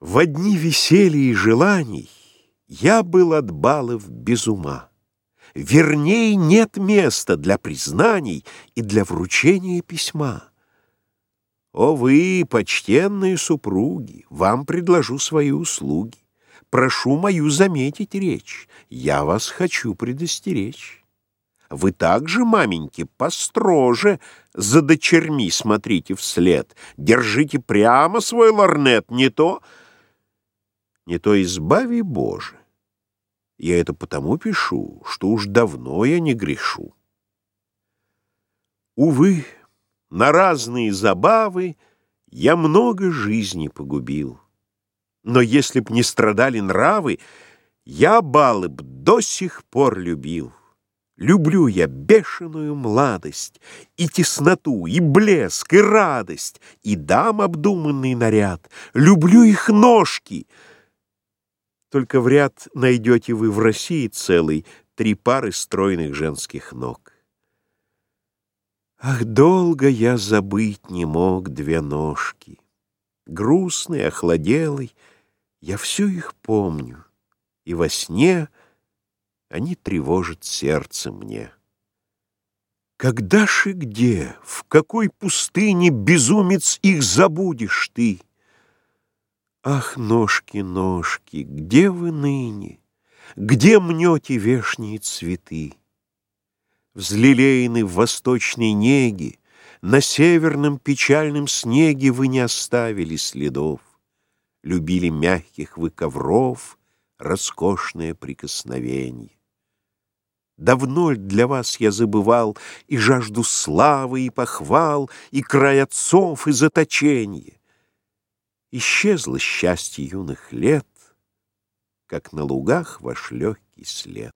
В одни веселья и желаний Я был от балов без ума. Верней, нет места для признаний И для вручения письма. О вы, почтенные супруги, Вам предложу свои услуги. Прошу мою заметить речь, Я вас хочу предостеречь. Вы также, маменьки, построже за дочерьми смотрите вслед. Держите прямо свой лорнет, не то не то избави Боже. Я это потому пишу, что уж давно я не грешу. Увы, на разные забавы я много жизни погубил. Но если б не страдали нравы, я балы б до сих пор любил. Люблю я бешеную младость, И тесноту, и блеск, и радость, И дам обдуманный наряд. Люблю их ножки — только в ряд найдете вы в России целый три пары стройных женских ног. Ах, долго я забыть не мог две ножки. Грустный, охладелый, я всю их помню, И во сне они тревожат сердце мне. Когда ж и где, в какой пустыне, Безумец, их забудешь ты? Ах, ножки, ножки, где вы ныне? Где мнете вешние цветы? Взлелеены в восточной неге, На северном печальном снеге Вы не оставили следов. Любили мягких вы ковров Роскошное прикосновение. Давно для вас я забывал И жажду славы и похвал, И край отцов и заточения? Исчезло счастье юных лет, Как на лугах ваш легкий след.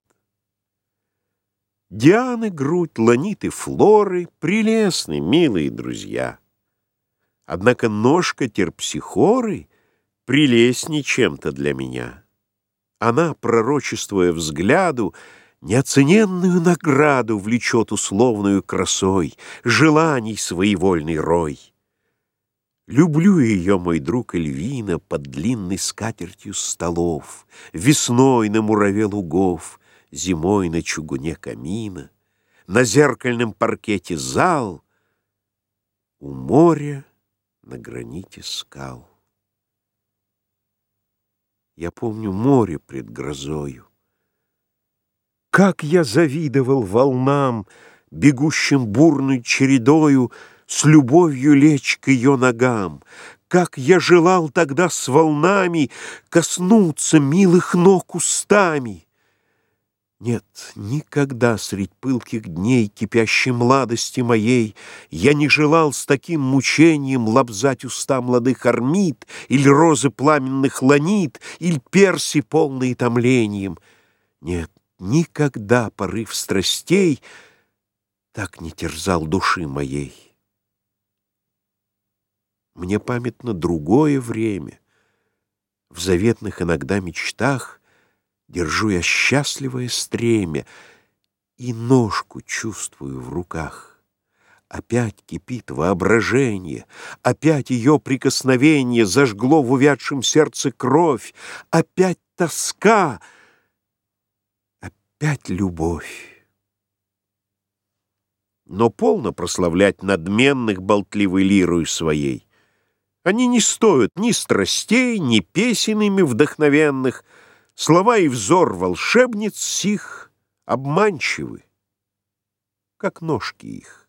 Дианы, грудь, ланиты, флоры Прелестны, милые друзья. Однако ножка терпсихоры Прелестней чем-то для меня. Она, пророчествуя взгляду, Неоцененную награду Влечет условную красой, Желаний своевольный рой. Люблю ее, мой друг Эльвина, Под длинной скатертью столов, Весной на мураве лугов, Зимой на чугуне камина, На зеркальном паркете зал, У моря на граните скал. Я помню море пред грозою. Как я завидовал волнам, Бегущим бурной чередою, с любовью лечь к ее ногам. Как я желал тогда с волнами коснуться милых ног устами! Нет, никогда средь пылких дней кипящей младости моей Я не желал с таким мучением лобзать уста молодых ормит Или розы пламенных ланит, или перси, полные томлением. Нет, никогда порыв страстей так не терзал души моей. Мне памятно другое время. В заветных иногда мечтах Держу я счастливое стремя И ножку чувствую в руках. Опять кипит воображение, Опять ее прикосновение Зажгло в увядшем сердце кровь, Опять тоска, опять любовь. Но полно прославлять надменных болтливой лирою своей. Они не стоят ни страстей, ни песен ими вдохновенных. Слова и взор волшебниц сих обманчивы, как ножки их.